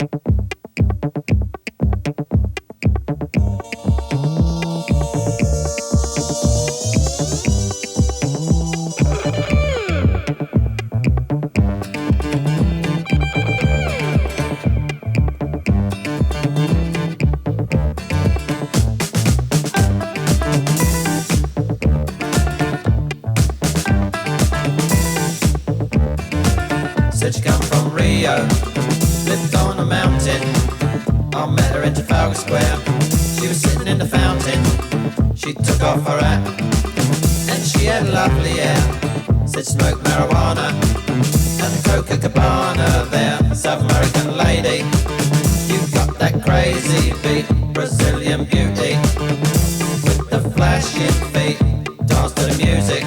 Said you come from Rio. Trafalgar Square. She was sitting in the fountain. She took off her hat and she had lovely hair. Said smoke marijuana and Copacabana there. South American lady, you got that crazy beat, Brazilian beauty with the flashing feet. Danced to the music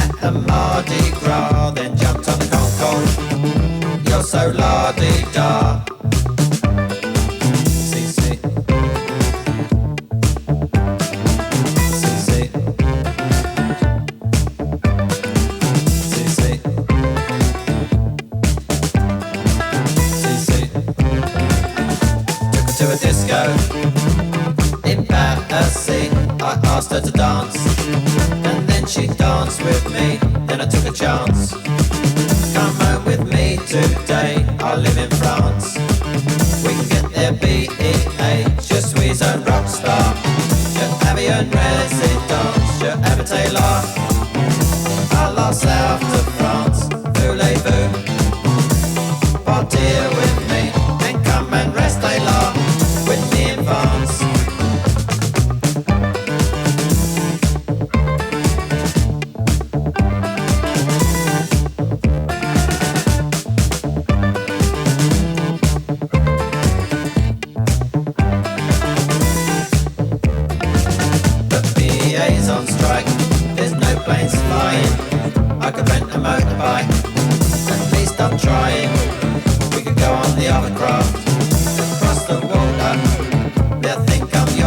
at the Mardi Gras, then jumped on the Concorde. You're so la-di-da. Embarrassing, I asked her to dance. And then she danced with me, then I took a chance. Come home with me today, I live in France.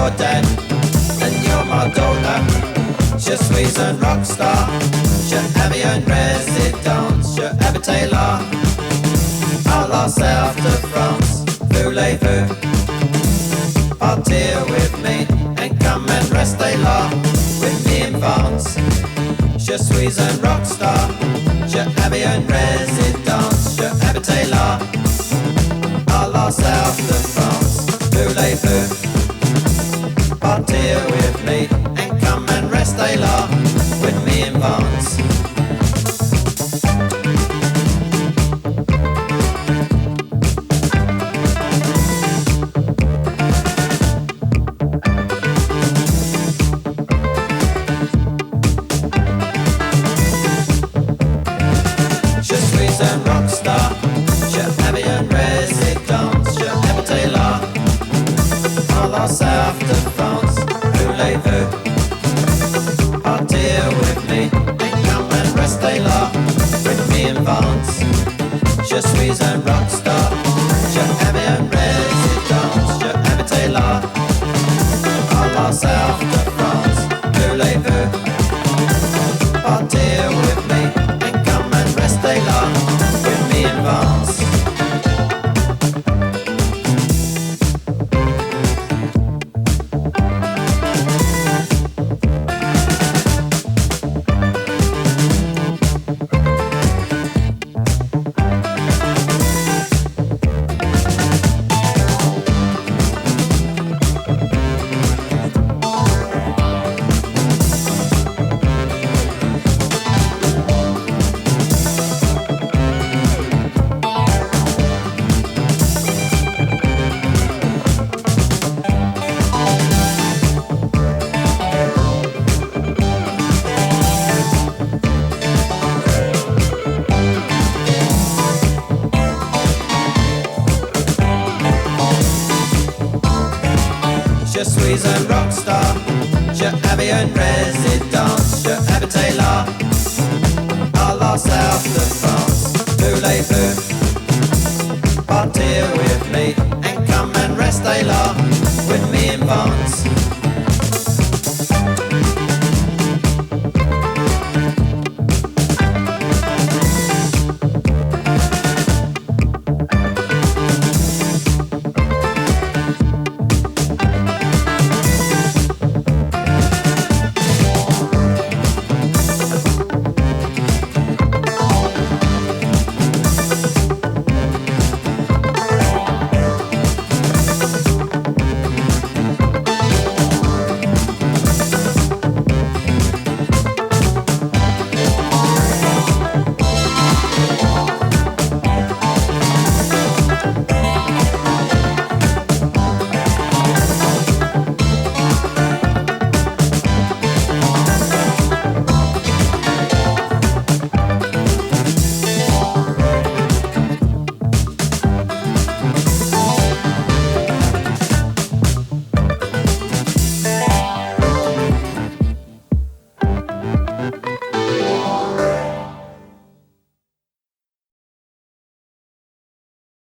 you're dead, and you're Madonna. Je suis un rockstar, je avais une résidence, she's habitais là, à la South France. Voulez-vous partir with me and come and rester là, with me in France? She's a Je suis un rockstar, je avais une résidence, she's habitais là, à la South France. Voulez-vous but here with me and come and rest a lot with me in Barnes. Just squeeze and Just lock with me and Vance. Je suis rockstar, je aime je suis rock star, your avais un résidence, je habitais là, à la South de France. Voulez-vous partir with me and come and rester là, with me in France?